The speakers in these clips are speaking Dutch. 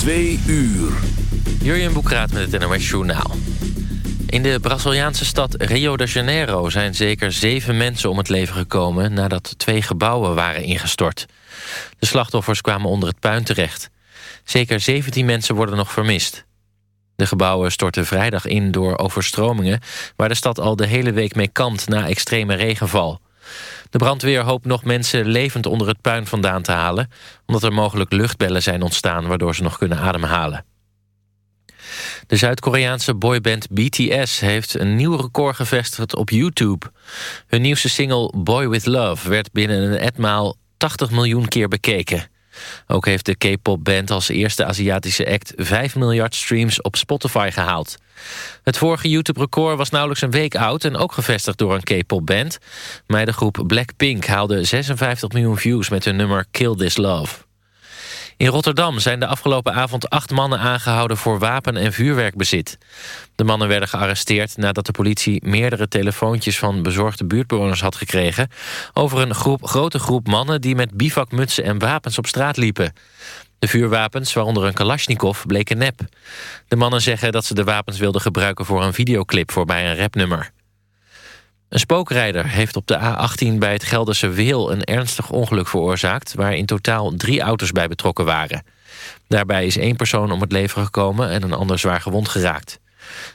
Twee uur. Jurjen Boekraat met het NOS Journaal. In de Braziliaanse stad Rio de Janeiro zijn zeker zeven mensen om het leven gekomen... nadat twee gebouwen waren ingestort. De slachtoffers kwamen onder het puin terecht. Zeker 17 mensen worden nog vermist. De gebouwen stortten vrijdag in door overstromingen... waar de stad al de hele week mee kampt na extreme regenval. De brandweer hoopt nog mensen levend onder het puin vandaan te halen... omdat er mogelijk luchtbellen zijn ontstaan... waardoor ze nog kunnen ademhalen. De Zuid-Koreaanse boyband BTS heeft een nieuw record gevestigd op YouTube. Hun nieuwste single Boy With Love werd binnen een etmaal 80 miljoen keer bekeken. Ook heeft de K-pop-band als eerste Aziatische act 5 miljard streams op Spotify gehaald. Het vorige YouTube-record was nauwelijks een week oud... en ook gevestigd door een K-pop-band. Maar de groep Blackpink haalde 56 miljoen views met hun nummer Kill This Love. In Rotterdam zijn de afgelopen avond acht mannen aangehouden... voor wapen- en vuurwerkbezit. De mannen werden gearresteerd nadat de politie... meerdere telefoontjes van bezorgde buurtbewoners had gekregen... over een groep, grote groep mannen die met bivakmutsen en wapens op straat liepen. De vuurwapens, waaronder een kalasjnikov, bleken nep. De mannen zeggen dat ze de wapens wilden gebruiken voor een videoclip voorbij een rapnummer. Een spookrijder heeft op de A18 bij het Gelderse Weel een ernstig ongeluk veroorzaakt... waar in totaal drie auto's bij betrokken waren. Daarbij is één persoon om het leven gekomen en een ander zwaar gewond geraakt.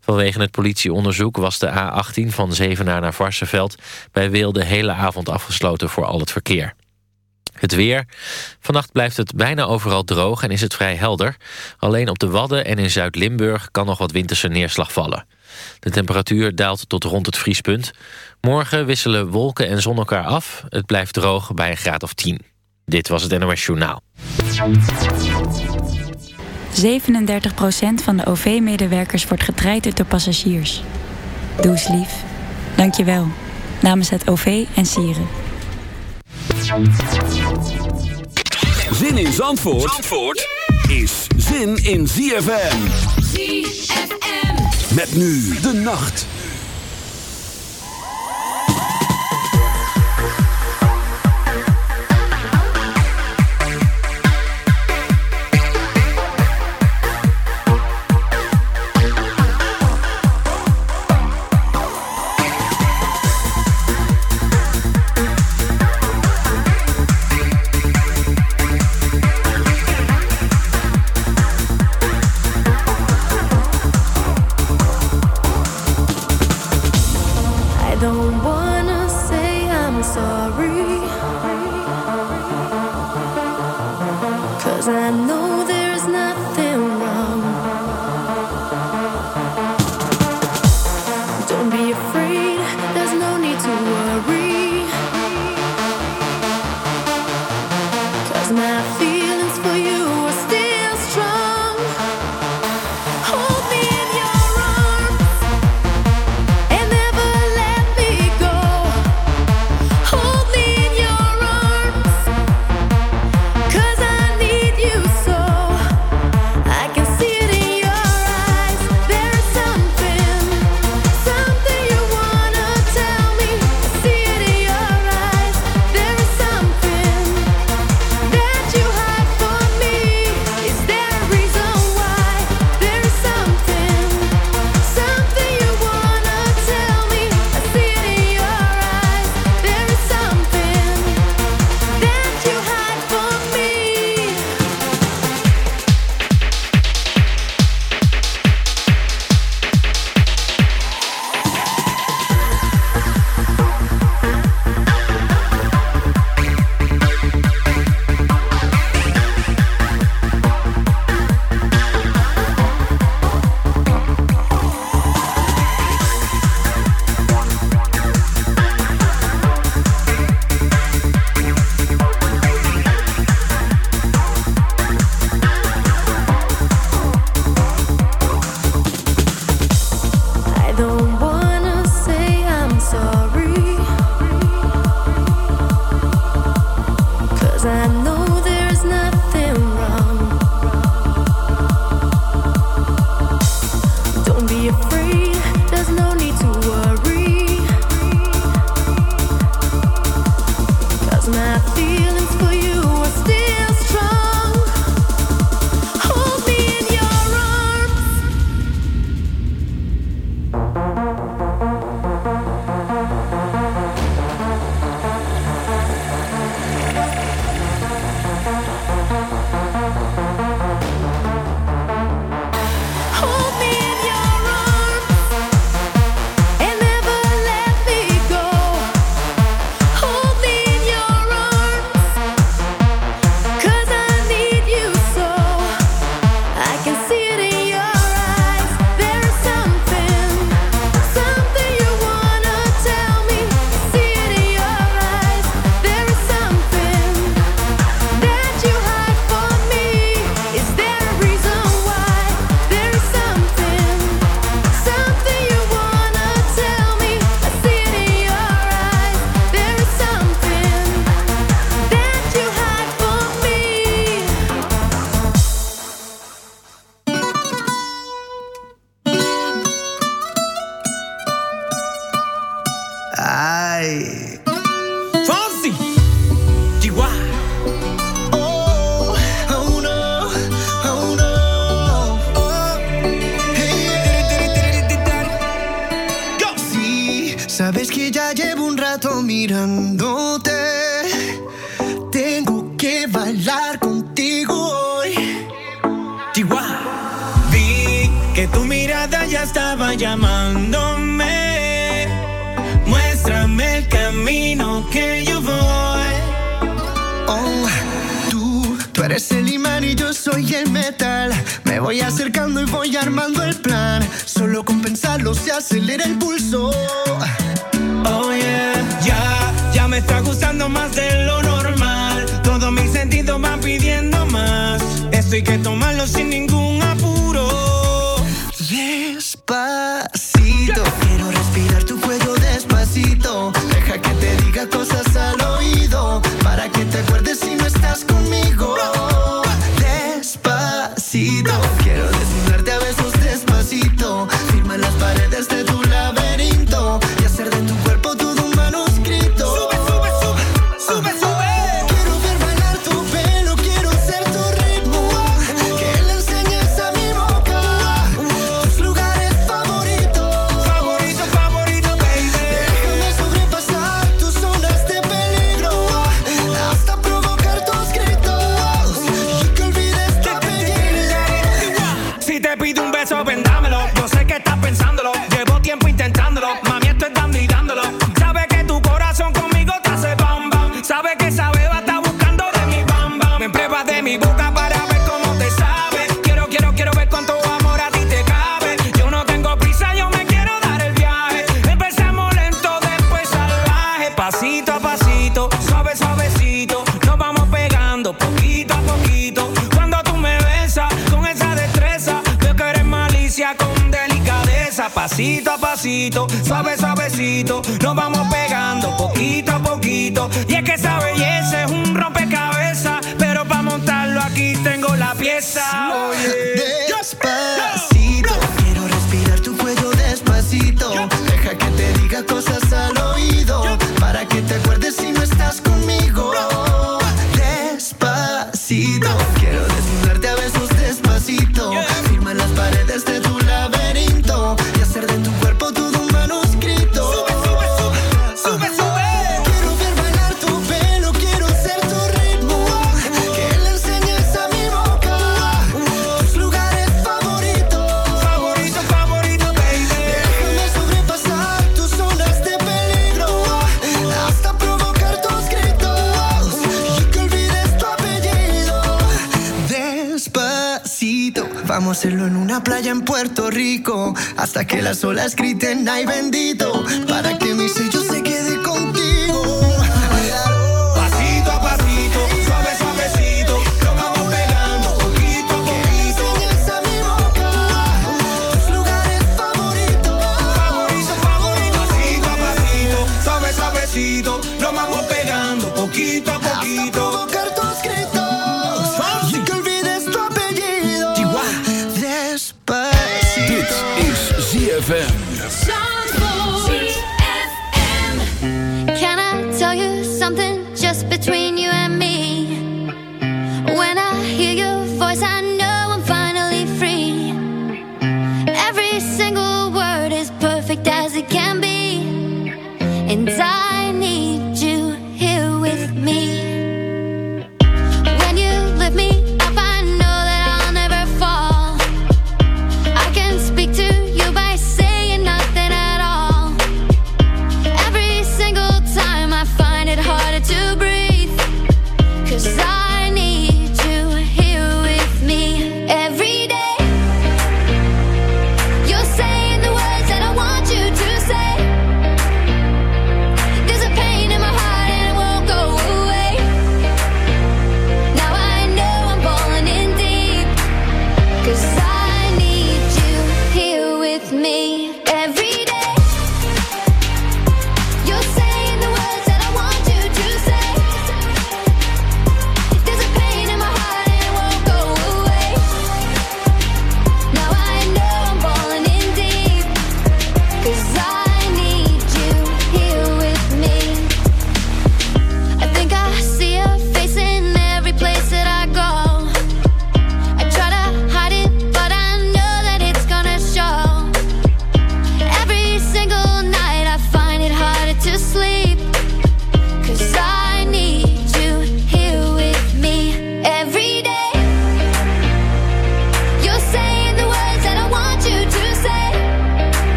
Vanwege het politieonderzoek was de A18 van Zevenaar naar Varsenveld... bij Weel de hele avond afgesloten voor al het verkeer. Het weer. Vannacht blijft het bijna overal droog en is het vrij helder. Alleen op de Wadden en in Zuid-Limburg kan nog wat winterse neerslag vallen. De temperatuur daalt tot rond het vriespunt. Morgen wisselen wolken en zon elkaar af. Het blijft droog bij een graad of 10. Dit was het NOS Journaal. 37% van de OV-medewerkers wordt getraind door passagiers. Doe eens lief. Dank je wel. Namens het OV en Sieren. Zin in Zandvoort, Zandvoort is zin in ZFM. ZFM. Met nu de nacht. little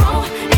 Oh.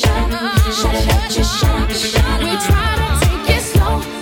shine, shine, let your shine, shine. We try to take it slow.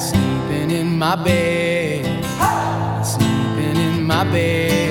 sleeping in my bed, sleeping in my bed.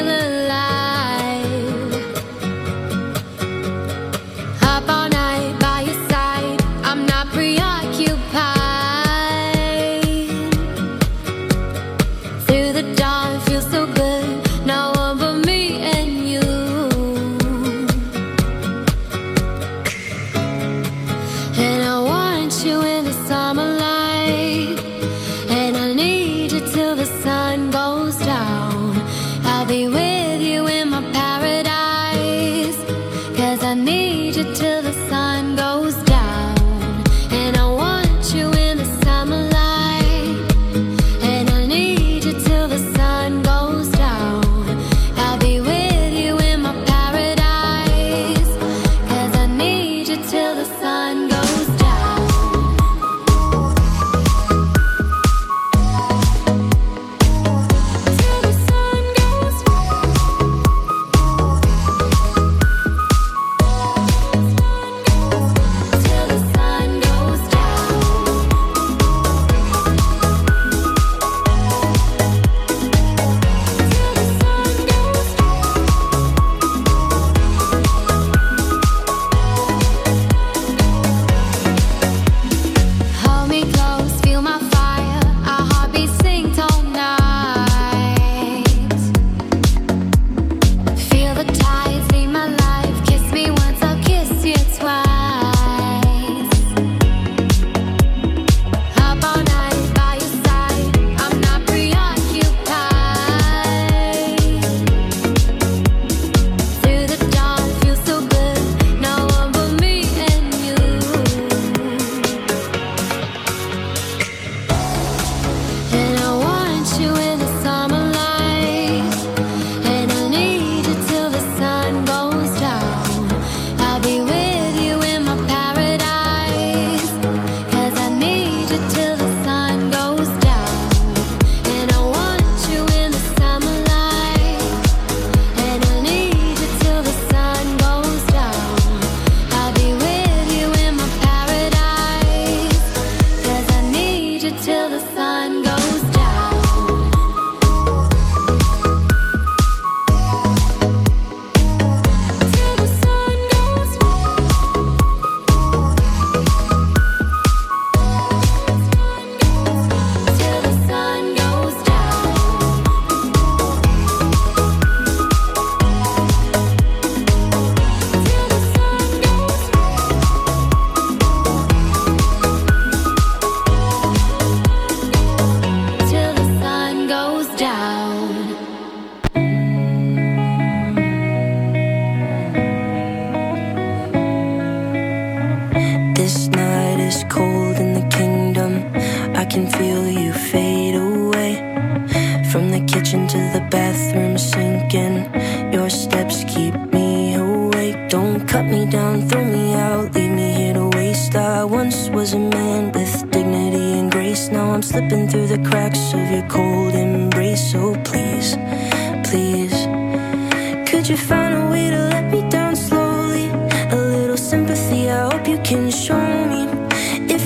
feeling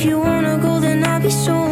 you wanna go, then I'll be so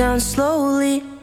down slowly.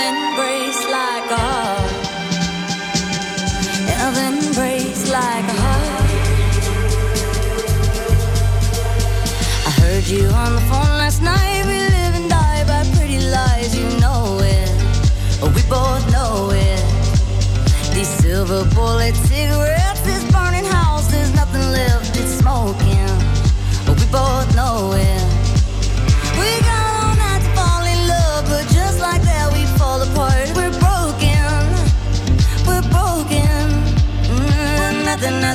then burn.